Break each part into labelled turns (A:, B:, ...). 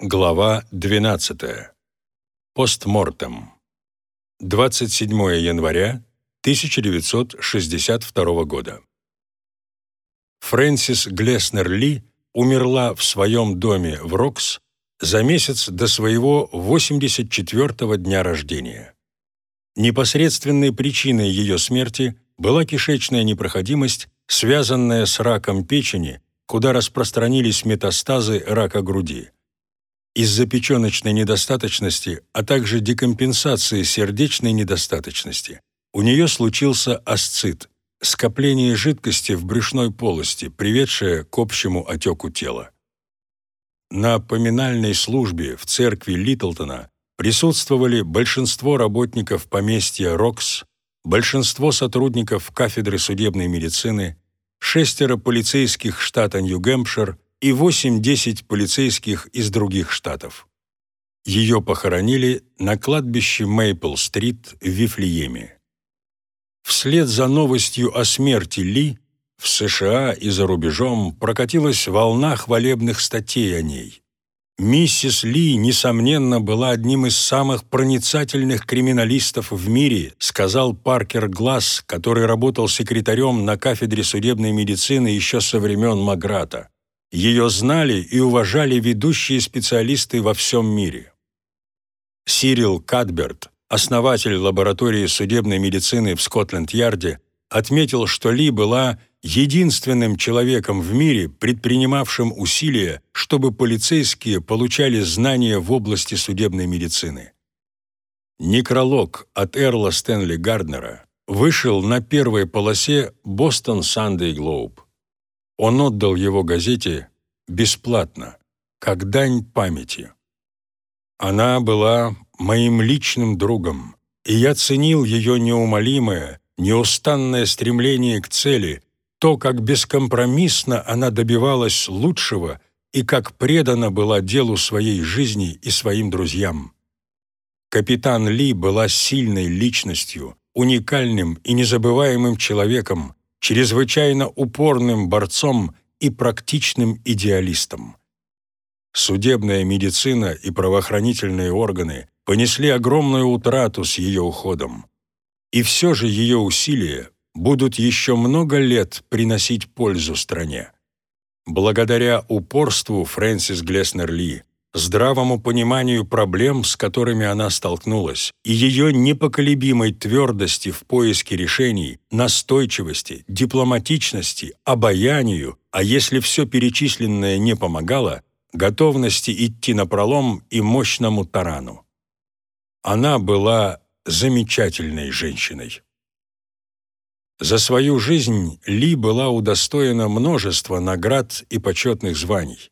A: Глава 12. Постмортем. 27 января 1962 года. Фрэнсис Глеснер Ли умерла в своем доме в Рокс за месяц до своего 84-го дня рождения. Непосредственной причиной ее смерти была кишечная непроходимость, связанная с раком печени, куда распространились метастазы рака груди. Из-за печеночной недостаточности, а также декомпенсации сердечной недостаточности у нее случился асцит – скопление жидкости в брюшной полости, приведшее к общему отеку тела. На поминальной службе в церкви Литлтона присутствовали большинство работников поместья Рокс, большинство сотрудников кафедры судебной медицины, шестеро полицейских штата Нью-Гэмпшир и 8-10 полицейских из других штатов. Ее похоронили на кладбище Мейпл-стрит в Вифлееме. Вслед за новостью о смерти Ли в США и за рубежом прокатилась волна хвалебных статей о ней. Миссис Ли, несомненно, была одним из самых проницательных криминалистов в мире, сказал Паркер Гласс, который работал секретарем на кафедре судебной медицины еще со времен Маграта. Ее знали и уважали ведущие специалисты во всем мире. Сирил Кадберт, основатель лаборатории судебной медицины в Скотленд-Ярде, отметил, что Ли была единственным человеком в мире, предпринимавшим усилия, чтобы полицейские получали знания в области судебной медицины. Некролог от Эрла Стэнли Гарднера вышел на первой полосе «Бостон Сандей Глоуб». Он отдал его газете бесплатно, как дань памяти. Она была моим личным другом, и я ценил ее неумолимое, неустанное стремление к цели, то, как бескомпромиссно она добивалась лучшего и как предана была делу своей жизни и своим друзьям. Капитан Ли была сильной личностью, уникальным и незабываемым человеком, чрезвычайно упорным борцом и практичным идеалистом. Судебная медицина и правоохранительные органы понесли огромную утрату с ее уходом. И все же ее усилия будут еще много лет приносить пользу стране. Благодаря упорству Фрэнсис Глеснер Ли здравому пониманию проблем, с которыми она столкнулась, и ее непоколебимой твердости в поиске решений, настойчивости, дипломатичности, обаянию, а если все перечисленное не помогало, готовности идти на пролом и мощному тарану. Она была замечательной женщиной. За свою жизнь Ли была удостоена множества наград и почетных званий.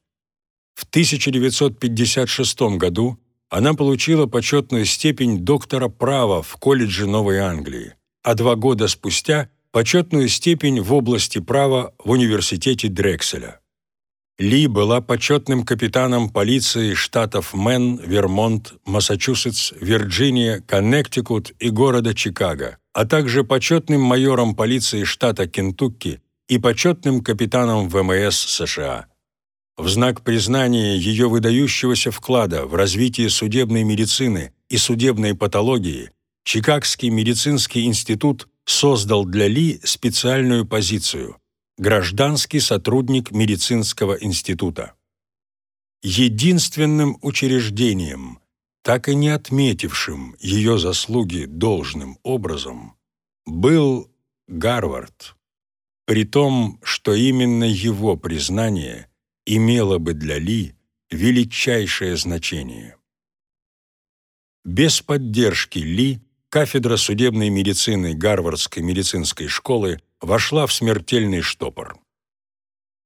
A: В 1956 году она получила почетную степень доктора права в колледже Новой Англии, а два года спустя – почетную степень в области права в университете Дрекселя. Ли была почетным капитаном полиции штатов Мэн, Вермонт, Массачусетс, Вирджиния, Коннектикут и города Чикаго, а также почетным майором полиции штата Кентукки и почетным капитаном ВМС США. В знак признания ее выдающегося вклада в развитие судебной медицины и судебной патологии Чикагский медицинский институт создал для Ли специальную позицию – гражданский сотрудник медицинского института. Единственным учреждением, так и не отметившим ее заслуги должным образом, был Гарвард, при том, что именно его признание – имело бы для Ли величайшее значение. Без поддержки Ли кафедра судебной медицины Гарвардской медицинской школы вошла в смертельный штопор.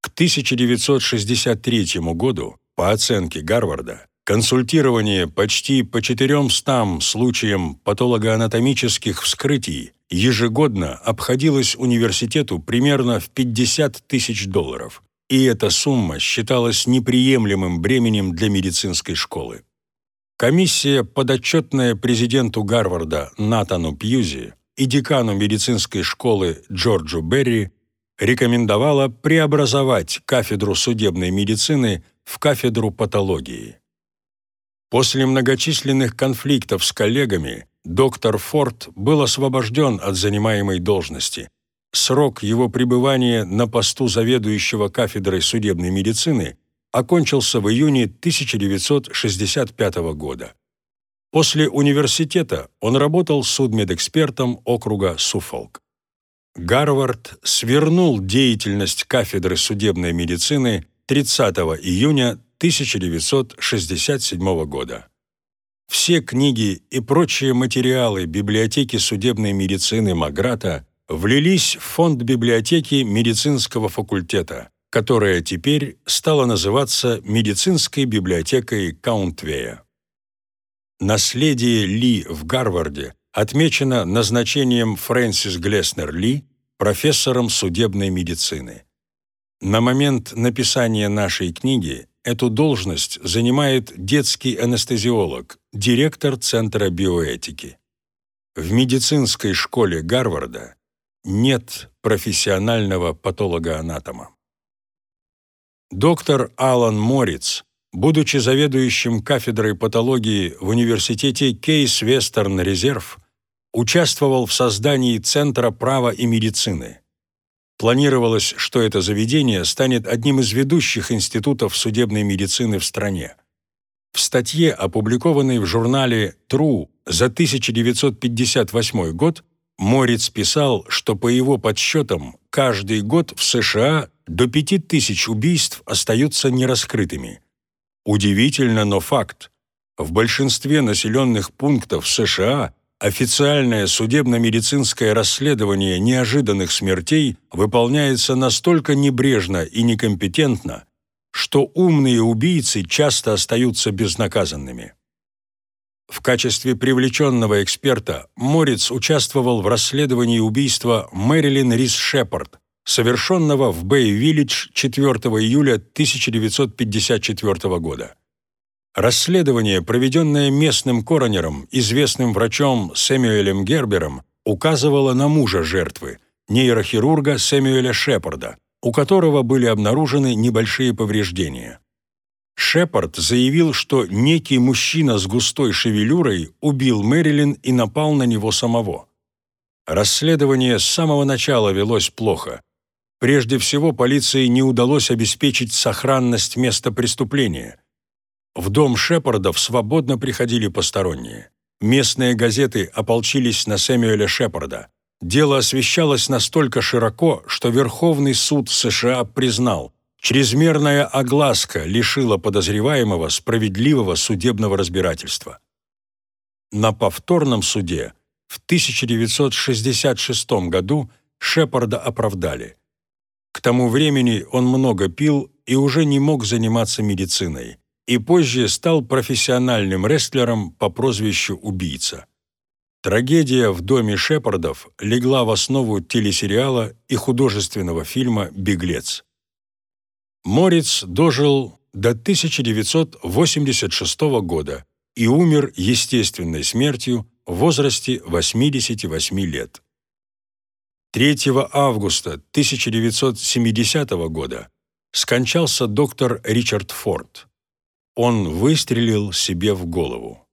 A: К 1963 году, по оценке Гарварда, консультирование почти по 400 случаям патологоанатомических вскрытий ежегодно обходилось университету примерно в 50 тысяч долларов, и эта сумма считалась неприемлемым бременем для медицинской школы. Комиссия, подотчетная президенту Гарварда Натану Пьюзи и декану медицинской школы Джорджу Берри, рекомендовала преобразовать кафедру судебной медицины в кафедру патологии. После многочисленных конфликтов с коллегами доктор Форд был освобожден от занимаемой должности. Срок его пребывания на посту заведующего кафедрой судебной медицины окончился в июне 1965 года. После университета он работал судмедэкспертом округа Суффолк. Гарвард свернул деятельность кафедры судебной медицины 30 июня 1967 года. Все книги и прочие материалы библиотеки судебной медицины Маграта влились в фонд библиотеки медицинского факультета, которая теперь стала называться медицинской библиотекой Каунтвея. Наследие Ли в Гарварде отмечено назначением Фрэнсис Глеснер Ли профессором судебной медицины. На момент написания нашей книги эту должность занимает детский анестезиолог, директор Центра биоэтики. В медицинской школе Гарварда нет профессионального патологоанатома. Доктор Алан Мориц, будучи заведующим кафедрой патологии в университете Кейс Вестерн Резерв, участвовал в создании Центра права и медицины. Планировалось, что это заведение станет одним из ведущих институтов судебной медицины в стране. В статье, опубликованной в журнале True за 1958 год, Морец писал, что по его подсчетам каждый год в США до 5000 убийств остаются нераскрытыми. Удивительно, но факт. В большинстве населенных пунктов США официальное судебно-медицинское расследование неожиданных смертей выполняется настолько небрежно и некомпетентно, что умные убийцы часто остаются безнаказанными. В качестве привлеченного эксперта Морец участвовал в расследовании убийства Мэрилин Рис Шепард, совершенного в Бэй-Виллидж 4 июля 1954 года. Расследование, проведенное местным коронером, известным врачом Сэмюэлем Гербером, указывало на мужа жертвы, нейрохирурга Сэмюэля Шепарда, у которого были обнаружены небольшие повреждения. Шепард заявил, что некий мужчина с густой шевелюрой убил Мэрилин и напал на него самого. Расследование с самого начала велось плохо. Прежде всего, полиции не удалось обеспечить сохранность места преступления. В дом Шепардов свободно приходили посторонние. Местные газеты ополчились на Сэмюэля Шепарда. Дело освещалось настолько широко, что Верховный суд США признал, чрезмерная огласка лишила подозреваемого справедливого судебного разбирательства. На повторном суде в 1966 году Шепарда оправдали. К тому времени он много пил и уже не мог заниматься медициной и позже стал профессиональным рестлером по прозвищу «Убийца». Трагедия в доме Шепардов легла в основу телесериала и художественного фильма «Беглец». Морец дожил до 1986 года и умер естественной смертью в возрасте 88 лет. 3 августа 1970 года скончался доктор Ричард Форд он выстрелил себе в голову.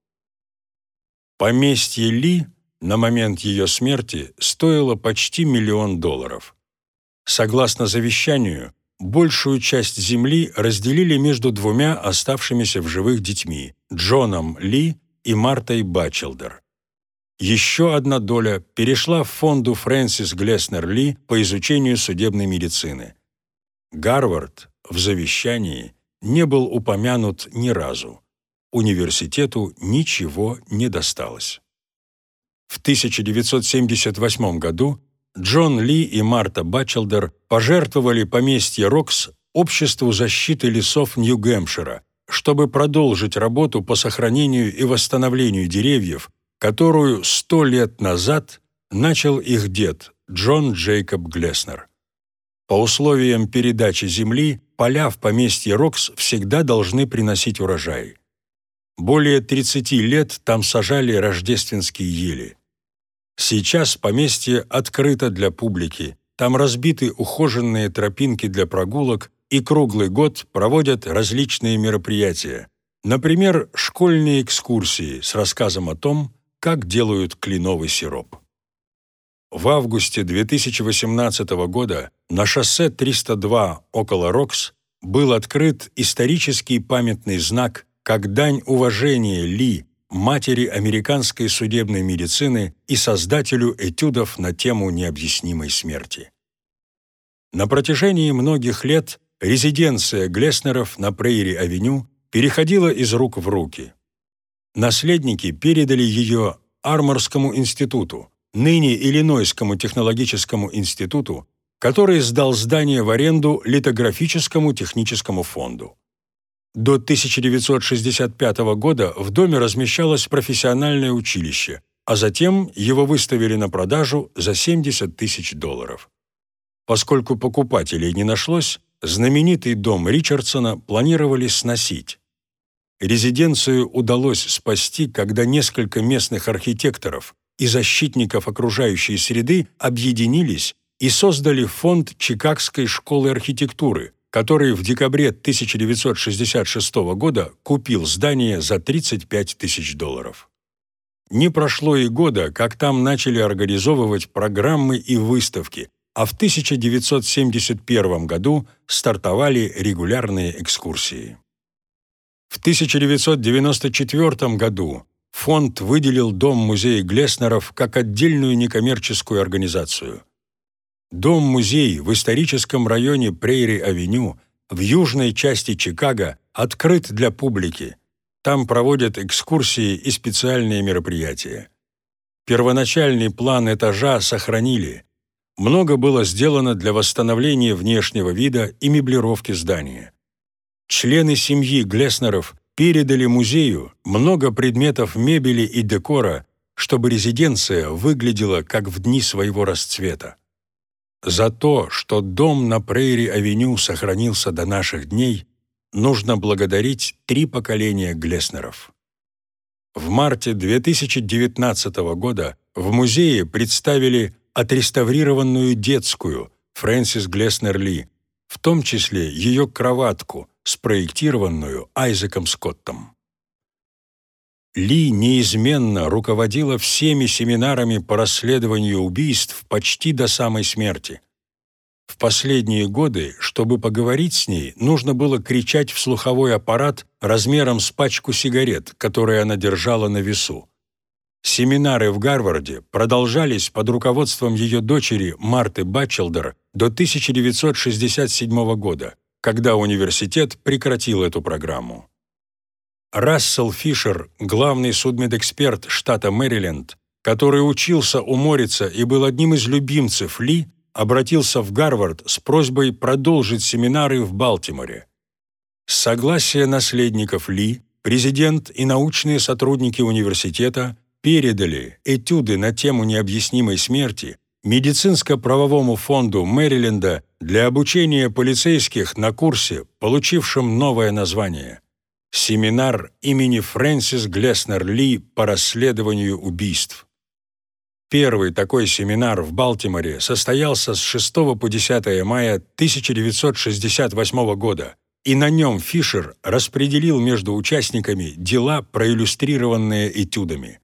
A: Поместье Ли на момент ее смерти стоило почти миллион долларов. Согласно завещанию, большую часть земли разделили между двумя оставшимися в живых детьми – Джоном Ли и Мартой Бачелдер. Еще одна доля перешла в фонду Фрэнсис Глеснер Ли по изучению судебной медицины. Гарвард в завещании не был упомянут ни разу. Университету ничего не досталось. В 1978 году Джон Ли и Марта Бачелдер пожертвовали поместье Рокс Обществу защиты лесов Нью-Гэмпшира, чтобы продолжить работу по сохранению и восстановлению деревьев, которую сто лет назад начал их дед Джон Джейкоб Глеснер. По условиям передачи земли поля в поместье Рокс всегда должны приносить урожай. Более 30 лет там сажали рождественские ели. Сейчас поместье открыто для публики, там разбиты ухоженные тропинки для прогулок и круглый год проводят различные мероприятия. Например, школьные экскурсии с рассказом о том, как делают кленовый сироп. В августе 2018 года на шоссе 302 около Рокс был открыт исторический памятный знак как дань уважения Ли, матери американской судебной медицины и создателю этюдов на тему необъяснимой смерти. На протяжении многих лет резиденция Глеснеров на Прейри-авеню переходила из рук в руки. Наследники передали ее Арморскому институту, ныне Иллинойскому технологическому институту, который сдал здание в аренду литографическому техническому фонду. До 1965 года в доме размещалось профессиональное училище, а затем его выставили на продажу за 70 тысяч долларов. Поскольку покупателей не нашлось, знаменитый дом Ричардсона планировали сносить. Резиденцию удалось спасти, когда несколько местных архитекторов и защитников окружающей среды объединились и создали фонд Чикагской школы архитектуры, который в декабре 1966 года купил здание за 35 тысяч долларов. Не прошло и года, как там начали организовывать программы и выставки, а в 1971 году стартовали регулярные экскурсии. В 1994 году фонд выделил Дом-музей Глеснеров как отдельную некоммерческую организацию. Дом-музей в историческом районе Прейри-авеню в южной части Чикаго открыт для публики. Там проводят экскурсии и специальные мероприятия. Первоначальный план этажа сохранили. Много было сделано для восстановления внешнего вида и меблировки здания. Члены семьи Глеснеров передали музею много предметов мебели и декора, чтобы резиденция выглядела как в дни своего расцвета. За то, что дом на Прейри-авеню сохранился до наших дней, нужно благодарить три поколения Глеснеров. В марте 2019 года в музее представили отреставрированную детскую Фрэнсис Глеснер Ли, в том числе ее кроватку, спроектированную Айзеком Скоттом. Ли неизменно руководила всеми семинарами по расследованию убийств почти до самой смерти. В последние годы, чтобы поговорить с ней, нужно было кричать в слуховой аппарат размером с пачку сигарет, которые она держала на весу. Семинары в Гарварде продолжались под руководством ее дочери Марты Батчелдер до 1967 года, когда университет прекратил эту программу. Рассел Фишер, главный судмедэксперт штата Мэриленд, который учился у Морица и был одним из любимцев Ли, обратился в Гарвард с просьбой продолжить семинары в Балтиморе. С согласия наследников Ли президент и научные сотрудники университета передали этюды на тему необъяснимой смерти медицинско-правовому фонду Мэриленда для обучения полицейских на курсе, получившем новое название «Семинар имени Фрэнсис Глеснер Ли по расследованию убийств». Первый такой семинар в Балтиморе состоялся с 6 по 10 мая 1968 года, и на нем Фишер распределил между участниками дела, проиллюстрированные этюдами.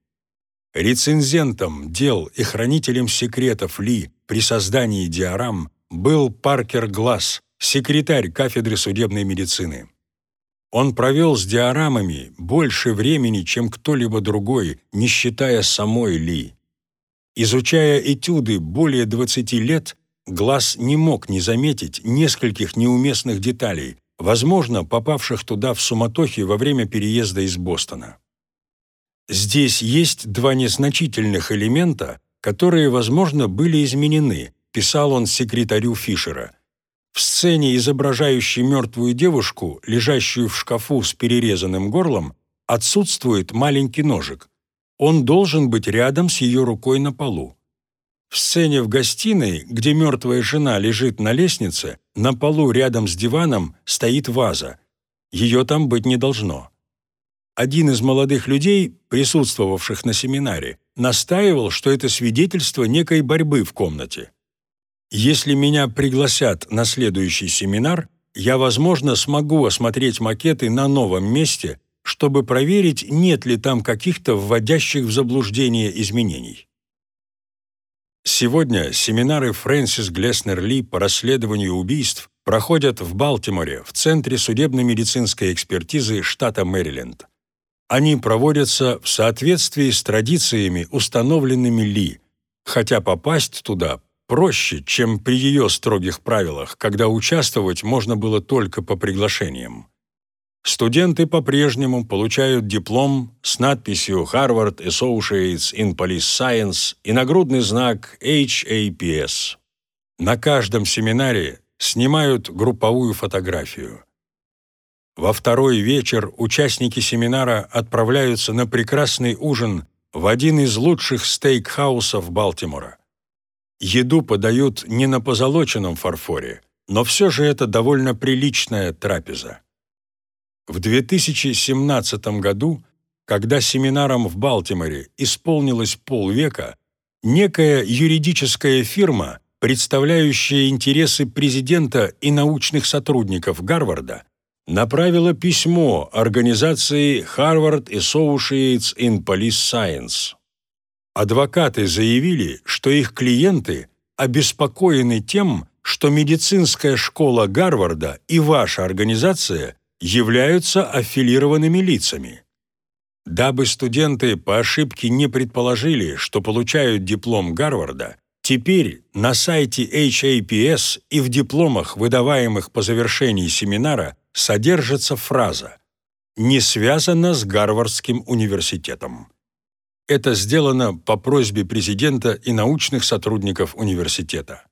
A: Рецензентом дел и хранителем секретов Ли при создании диорам был Паркер Гласс, секретарь кафедры судебной медицины. Он провел с диорамами больше времени, чем кто-либо другой, не считая самой Ли. Изучая этюды более 20 лет, Глаз не мог не заметить нескольких неуместных деталей, возможно, попавших туда в суматохе во время переезда из Бостона. Здесь есть два незначительных элемента, которые, возможно, были изменены, писал он секретарю Фишера. В сцене, изображающей мертвую девушку, лежащую в шкафу с перерезанным горлом, отсутствует маленький ножик. Он должен быть рядом с ее рукой на полу. В сцене в гостиной, где мертвая жена лежит на лестнице, на полу рядом с диваном стоит ваза. Ее там быть не должно. Один из молодых людей, присутствовавших на семинаре, настаивал, что это свидетельство некой борьбы в комнате. Если меня пригласят на следующий семинар, я, возможно, смогу осмотреть макеты на новом месте, чтобы проверить, нет ли там каких-то вводящих в заблуждение изменений. Сегодня семинары Фрэнсис Глеснер Ли по расследованию убийств проходят в Балтиморе, в Центре судебно-медицинской экспертизы штата Мэриленд. Они проводятся в соответствии с традициями, установленными Ли, хотя попасть туда проще, чем при ее строгих правилах, когда участвовать можно было только по приглашениям. Студенты по-прежнему получают диплом с надписью Harvard Associates in Police Science и нагрудный знак HAPS. На каждом семинаре снимают групповую фотографию. Во второй вечер участники семинара отправляются на прекрасный ужин в один из лучших стейкхаусов Балтимора. Еду подают не на позолоченном фарфоре, но все же это довольно приличная трапеза. В 2017 году, когда семинарам в Балтиморе исполнилось полвека, некая юридическая фирма, представляющая интересы президента и научных сотрудников Гарварда, направила письмо организации Harvard Associates in Police Science. Адвокаты заявили, что их клиенты обеспокоены тем, что медицинская школа Гарварда и ваша организация являются аффилированными лицами. Дабы студенты по ошибке не предположили, что получают диплом Гарварда, теперь на сайте HAPS и в дипломах, выдаваемых по завершении семинара, содержится фраза «не связано с Гарвардским университетом». Это сделано по просьбе президента и научных сотрудников университета.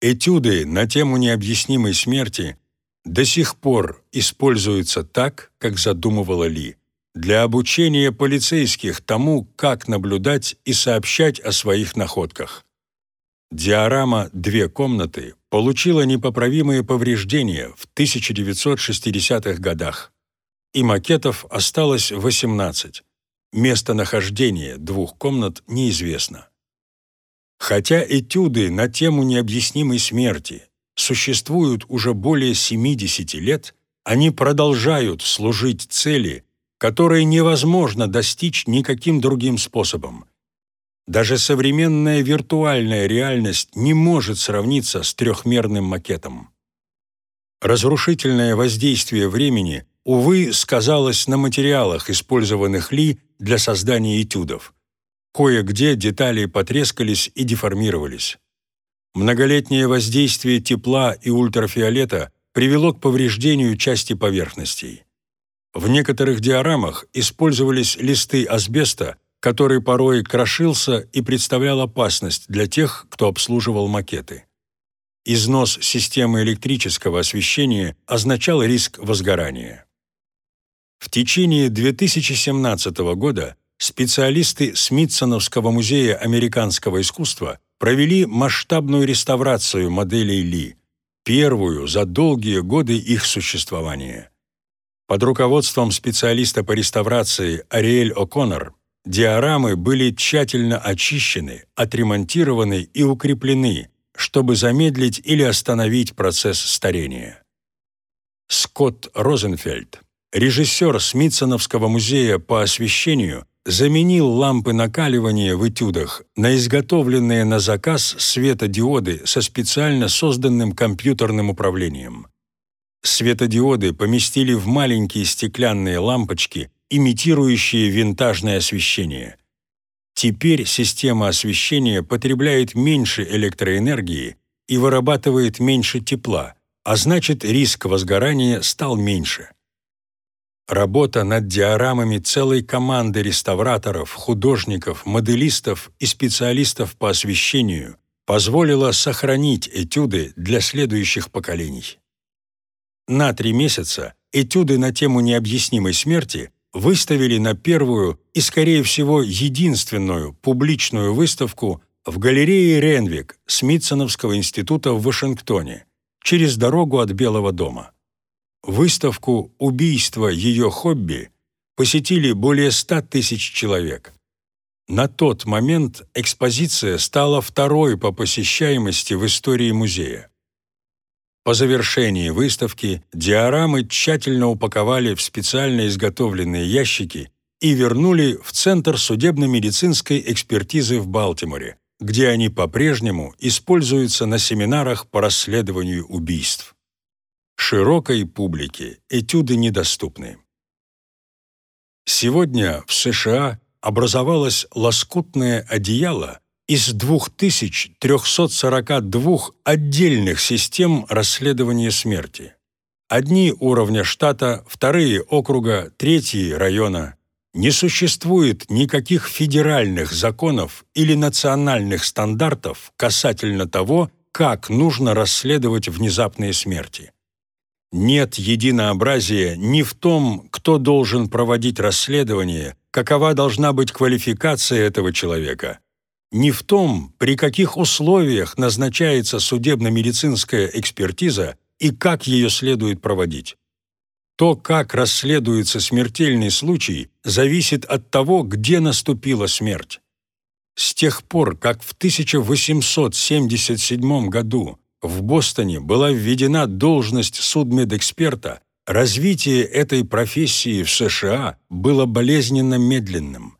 A: Этюды на тему необъяснимой смерти до сих пор используются так, как задумывала Ли, для обучения полицейских тому, как наблюдать и сообщать о своих находках. Диорама «Две комнаты» получила непоправимые повреждения в 1960-х годах, и макетов осталось 18. Местонахождение двух комнат неизвестно. Хотя этюды на тему необъяснимой смерти существуют уже более 70 лет, они продолжают служить цели, которые невозможно достичь никаким другим способом. Даже современная виртуальная реальность не может сравниться с трехмерным макетом. Разрушительное воздействие времени, увы, сказалось на материалах, использованных Ли для создания этюдов. Кое-где детали потрескались и деформировались. Многолетнее воздействие тепла и ультрафиолета привело к повреждению части поверхностей. В некоторых диорамах использовались листы асбеста, который порой крошился и представлял опасность для тех, кто обслуживал макеты. Износ системы электрического освещения означал риск возгорания. В течение 2017 года специалисты Смитсоновского музея американского искусства провели масштабную реставрацию моделей Ли, первую за долгие годы их существования. Под руководством специалиста по реставрации Ариэль О'Коннор диорамы были тщательно очищены, отремонтированы и укреплены, чтобы замедлить или остановить процесс старения. Скотт Розенфельд режиссер Смитсоновского музея по освещению заменил лампы накаливания в этюдах на изготовленные на заказ светодиоды со специально созданным компьютерным управлением. Светодиоды поместили в маленькие стеклянные лампочки, имитирующие винтажное освещение. Теперь система освещения потребляет меньше электроэнергии и вырабатывает меньше тепла, а значит риск возгорания стал меньше. Работа над диорамами целой команды реставраторов, художников, моделистов и специалистов по освещению позволила сохранить этюды для следующих поколений. На три месяца этюды на тему необъяснимой смерти выставили на первую и, скорее всего, единственную публичную выставку в галерее Ренвик Смитсоновского института в Вашингтоне через дорогу от Белого дома. Выставку «Убийство ее хобби» посетили более 100 тысяч человек. На тот момент экспозиция стала второй по посещаемости в истории музея. По завершении выставки диорамы тщательно упаковали в специально изготовленные ящики и вернули в Центр судебно-медицинской экспертизы в Балтиморе, где они по-прежнему используются на семинарах по расследованию убийств. Широкой публике этюды недоступны. Сегодня в США образовалось лоскутное одеяло из 2342 отдельных систем расследования смерти. Одни уровня штата, вторые округа, третьи района. Не существует никаких федеральных законов или национальных стандартов касательно того, как нужно расследовать внезапные смерти. Нет единообразия ни в том, кто должен проводить расследование, какова должна быть квалификация этого человека, ни в том, при каких условиях назначается судебно-медицинская экспертиза и как ее следует проводить. То, как расследуется смертельный случай, зависит от того, где наступила смерть. С тех пор, как в 1877 году в Бостоне была введена должность судмедэксперта, развитие этой профессии в США было болезненно медленным.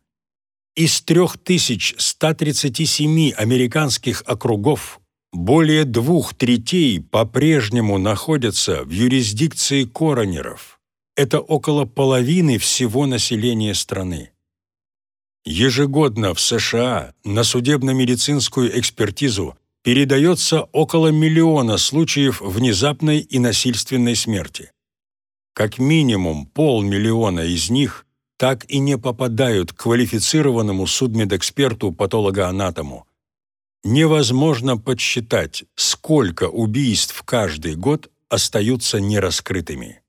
A: Из 3137 американских округов более двух третей по-прежнему находятся в юрисдикции коронеров. Это около половины всего населения страны. Ежегодно в США на судебно-медицинскую экспертизу передается около миллиона случаев внезапной и насильственной смерти. Как минимум полмиллиона из них так и не попадают к квалифицированному судмедэксперту-патологоанатому. Невозможно подсчитать, сколько убийств каждый год остаются нераскрытыми.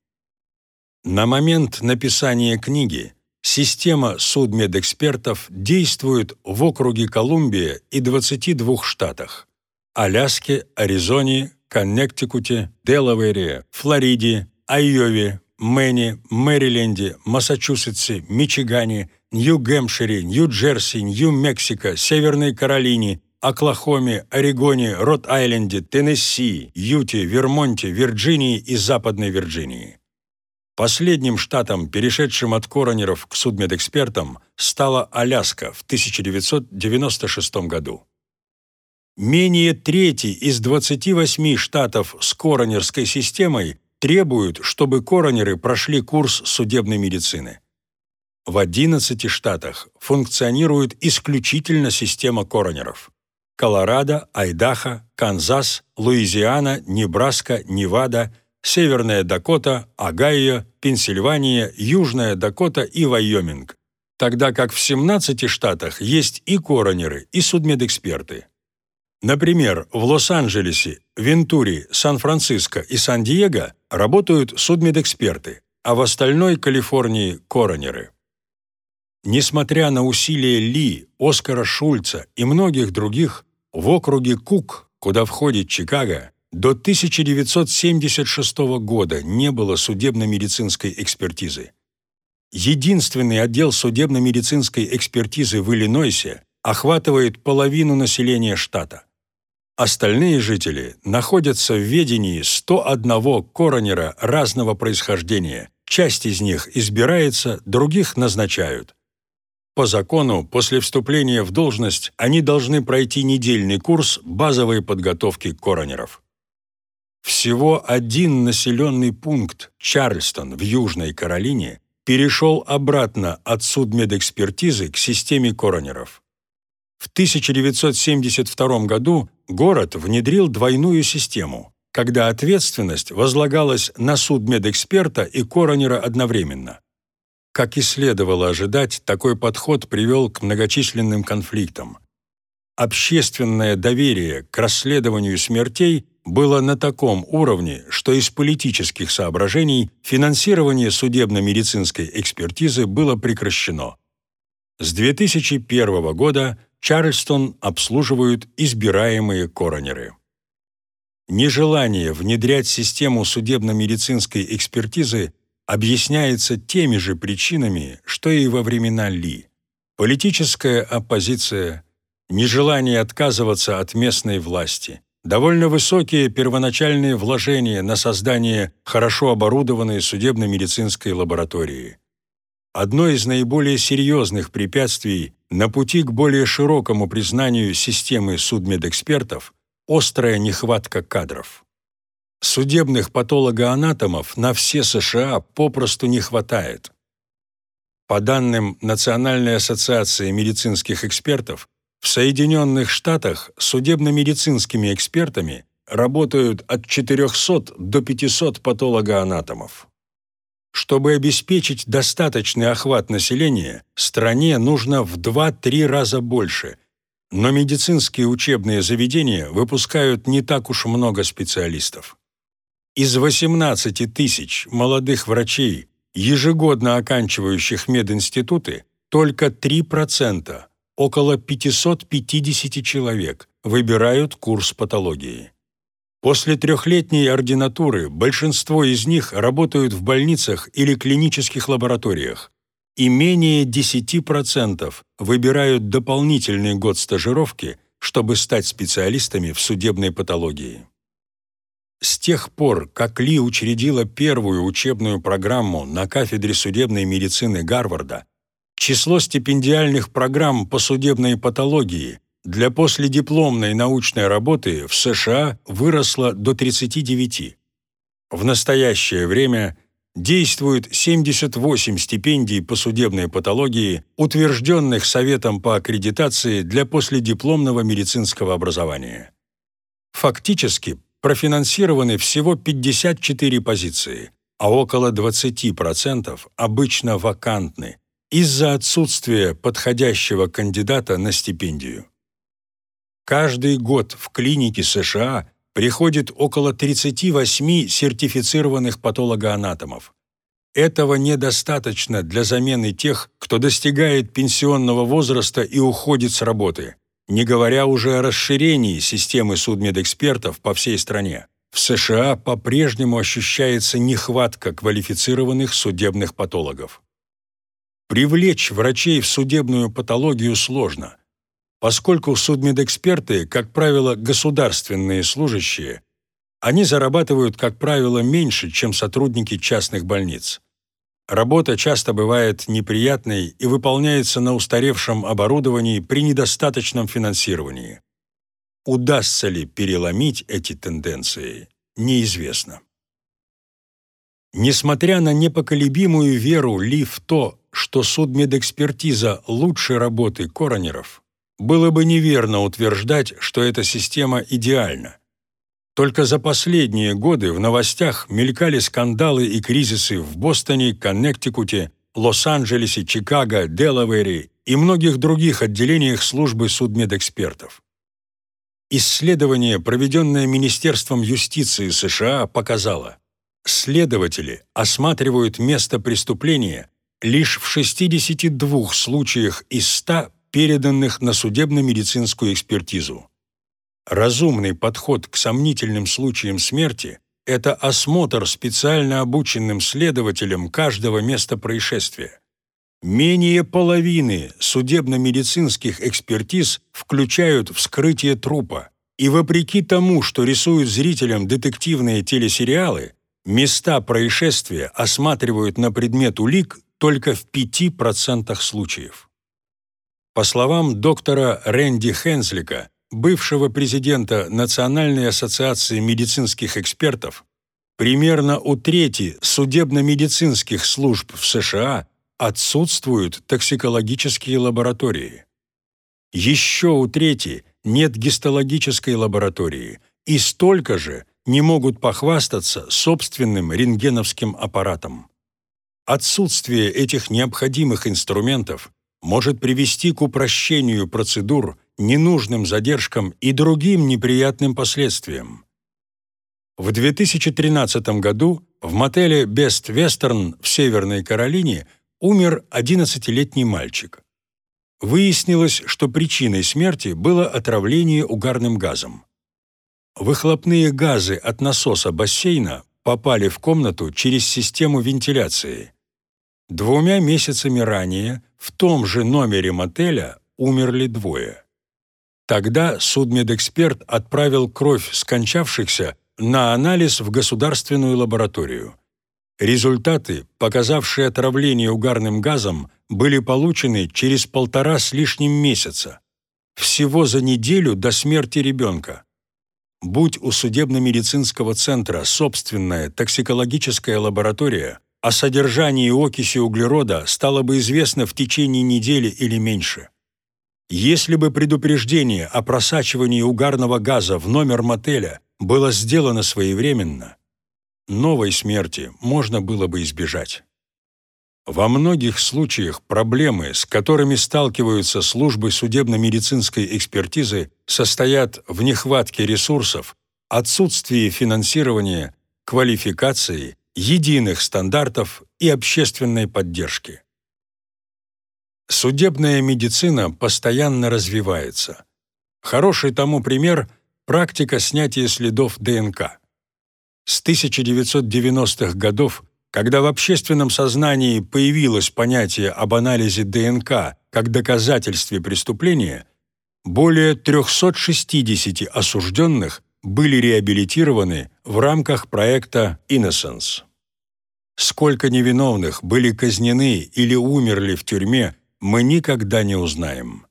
A: На момент написания книги система судмедэкспертов действует в округе Колумбия и 22 штатах. Аляске, Аризоне, Коннектикуте, Делавере, Флориде, Айове, Мэне, Мэриленде, Массачусетсе, Мичигане, Нью-Гэмпшире, Нью-Джерси, Нью-Мексико, Северной Каролине, Оклахоме, Орегоне, Рот-Айленде, Теннесси, Юте, Вермонте, Вирджинии и Западной Вирджинии. Последним штатом, перешедшим от коронеров к судмедэкспертам, стала Аляска в 1996 году. Менее трети из 28 штатов с коронерской системой требуют, чтобы коронеры прошли курс судебной медицины. В 11 штатах функционирует исключительно система коронеров. Колорадо, Айдахо, Канзас, Луизиана, Небраска, Невада, Северная Дакота, Огайо, Пенсильвания, Южная Дакота и Вайоминг, тогда как в 17 штатах есть и коронеры, и судмедэксперты. Например, в Лос-Анджелесе, Вентуре, Сан-Франциско и Сан-Диего работают судмедэксперты, а в остальной Калифорнии – коронеры. Несмотря на усилия Ли, Оскара Шульца и многих других, в округе Кук, куда входит Чикаго, до 1976 года не было судебно-медицинской экспертизы. Единственный отдел судебно-медицинской экспертизы в Иллинойсе охватывает половину населения штата. Остальные жители находятся в ведении 101 коронера разного происхождения. Часть из них избирается, других назначают. По закону, после вступления в должность они должны пройти недельный курс базовой подготовки коронеров. Всего один населенный пункт, Чарльстон в Южной Каролине, перешел обратно от судмедэкспертизы к системе коронеров. В 1972 году город внедрил двойную систему, когда ответственность возлагалась на судмедэксперта и коронера одновременно. Как и следовало ожидать, такой подход привел к многочисленным конфликтам. Общественное доверие к расследованию смертей было на таком уровне, что из политических соображений финансирование судебно-медицинской экспертизы было прекращено. С 2001 года Чарльстон обслуживают избираемые коронеры. Нежелание внедрять систему судебно-медицинской экспертизы объясняется теми же причинами, что и во времена Ли. Политическая оппозиция, нежелание отказываться от местной власти, довольно высокие первоначальные вложения на создание хорошо оборудованной судебно-медицинской лаборатории. Одно из наиболее серьезных препятствий на пути к более широкому признанию системы судмедэкспертов – острая нехватка кадров. Судебных патологоанатомов на все США попросту не хватает. По данным Национальной ассоциации медицинских экспертов, в Соединенных Штатах судебно-медицинскими экспертами работают от 400 до 500 патологоанатомов. Чтобы обеспечить достаточный охват населения, стране нужно в 2-3 раза больше, но медицинские учебные заведения выпускают не так уж много специалистов. Из 18 тысяч молодых врачей, ежегодно оканчивающих мединституты, только 3%, около 550 человек, выбирают курс патологии. После трехлетней ординатуры большинство из них работают в больницах или клинических лабораториях, и менее 10% выбирают дополнительный год стажировки, чтобы стать специалистами в судебной патологии. С тех пор, как Ли учредила первую учебную программу на кафедре судебной медицины Гарварда, число стипендиальных программ по судебной патологии для последипломной научной работы в США выросло до 39. В настоящее время действует 78 стипендий по судебной патологии, утвержденных Советом по аккредитации для последипломного медицинского образования. Фактически профинансированы всего 54 позиции, а около 20% обычно вакантны из-за отсутствия подходящего кандидата на стипендию. Каждый год в клинике США приходит около 38 сертифицированных патологоанатомов. Этого недостаточно для замены тех, кто достигает пенсионного возраста и уходит с работы, не говоря уже о расширении системы судмедэкспертов по всей стране. В США по-прежнему ощущается нехватка квалифицированных судебных патологов. Привлечь врачей в судебную патологию сложно – Поскольку судмедэксперты, как правило, государственные служащие, они зарабатывают, как правило, меньше, чем сотрудники частных больниц. Работа часто бывает неприятной и выполняется на устаревшем оборудовании при недостаточном финансировании. Удастся ли переломить эти тенденции, неизвестно. Несмотря на непоколебимую веру Ли в то, что судмедэкспертиза лучше работы коронеров, было бы неверно утверждать, что эта система идеальна. Только за последние годы в новостях мелькали скандалы и кризисы в Бостоне, Коннектикуте, Лос-Анджелесе, Чикаго, Делавере и многих других отделениях службы судмедэкспертов. Исследование, проведенное Министерством юстиции США, показало, следователи осматривают место преступления лишь в 62 случаях из 100 переданных на судебно-медицинскую экспертизу. Разумный подход к сомнительным случаям смерти – это осмотр специально обученным следователем каждого места происшествия. Менее половины судебно-медицинских экспертиз включают вскрытие трупа, и вопреки тому, что рисуют зрителям детективные телесериалы, места происшествия осматривают на предмет улик только в 5% случаев. По словам доктора Рэнди Хенслика, бывшего президента Национальной ассоциации медицинских экспертов, примерно у трети судебно-медицинских служб в США отсутствуют токсикологические лаборатории. Еще у трети нет гистологической лаборатории, и столько же не могут похвастаться собственным рентгеновским аппаратом. Отсутствие этих необходимых инструментов может привести к упрощению процедур, ненужным задержкам и другим неприятным последствиям. В 2013 году в мотеле Best Western в Северной Каролине умер 11-летний мальчик. Выяснилось, что причиной смерти было отравление угарным газом. Выхлопные газы от насоса бассейна попали в комнату через систему вентиляции. Двумя месяцами ранее в том же номере мотеля умерли двое. Тогда судмедэксперт отправил кровь скончавшихся на анализ в государственную лабораторию. Результаты, показавшие отравление угарным газом, были получены через полтора с лишним месяца. Всего за неделю до смерти ребенка. Будь у судебно-медицинского центра собственная токсикологическая лаборатория, о содержании окиси углерода стало бы известно в течение недели или меньше. Если бы предупреждение о просачивании угарного газа в номер мотеля было сделано своевременно, новой смерти можно было бы избежать. Во многих случаях проблемы, с которыми сталкиваются службы судебно-медицинской экспертизы, состоят в нехватке ресурсов, отсутствии финансирования, квалификации, единых стандартов и общественной поддержки. Судебная медицина постоянно развивается. Хороший тому пример – практика снятия следов ДНК. С 1990-х годов когда в общественном сознании появилось понятие об анализе ДНК как доказательстве преступления, более 360 осужденных были реабилитированы в рамках проекта Innocence. Сколько невиновных были казнены или умерли в тюрьме, мы никогда не узнаем.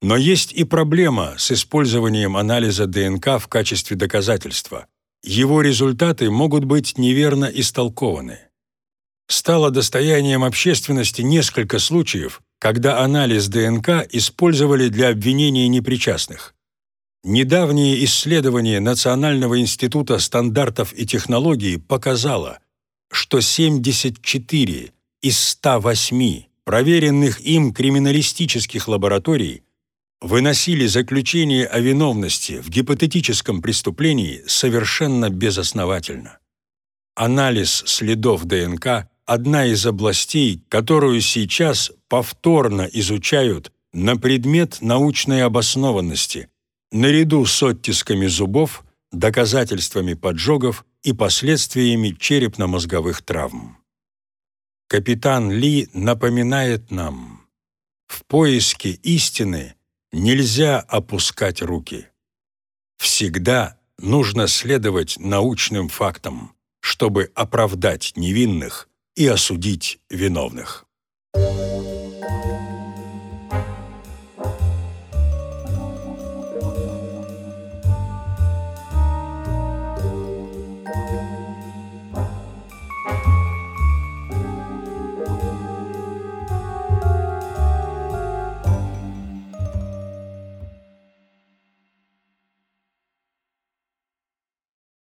A: Но есть и проблема с использованием анализа ДНК в качестве доказательства – его результаты могут быть неверно истолкованы. Стало достоянием общественности несколько случаев, когда анализ ДНК использовали для обвинения непричастных. Недавнее исследование Национального института стандартов и технологий показало, что 74 из 108 проверенных им криминалистических лабораторий выносили заключение о виновности в гипотетическом преступлении совершенно безосновательно. Анализ следов ДНК – одна из областей, которую сейчас повторно изучают на предмет научной обоснованности, наряду с оттисками зубов, доказательствами поджогов и последствиями черепно-мозговых травм. Капитан Ли напоминает нам, в поиске истины – нельзя опускать руки. Всегда нужно следовать научным фактам, чтобы оправдать невинных и осудить виновных. Thank you.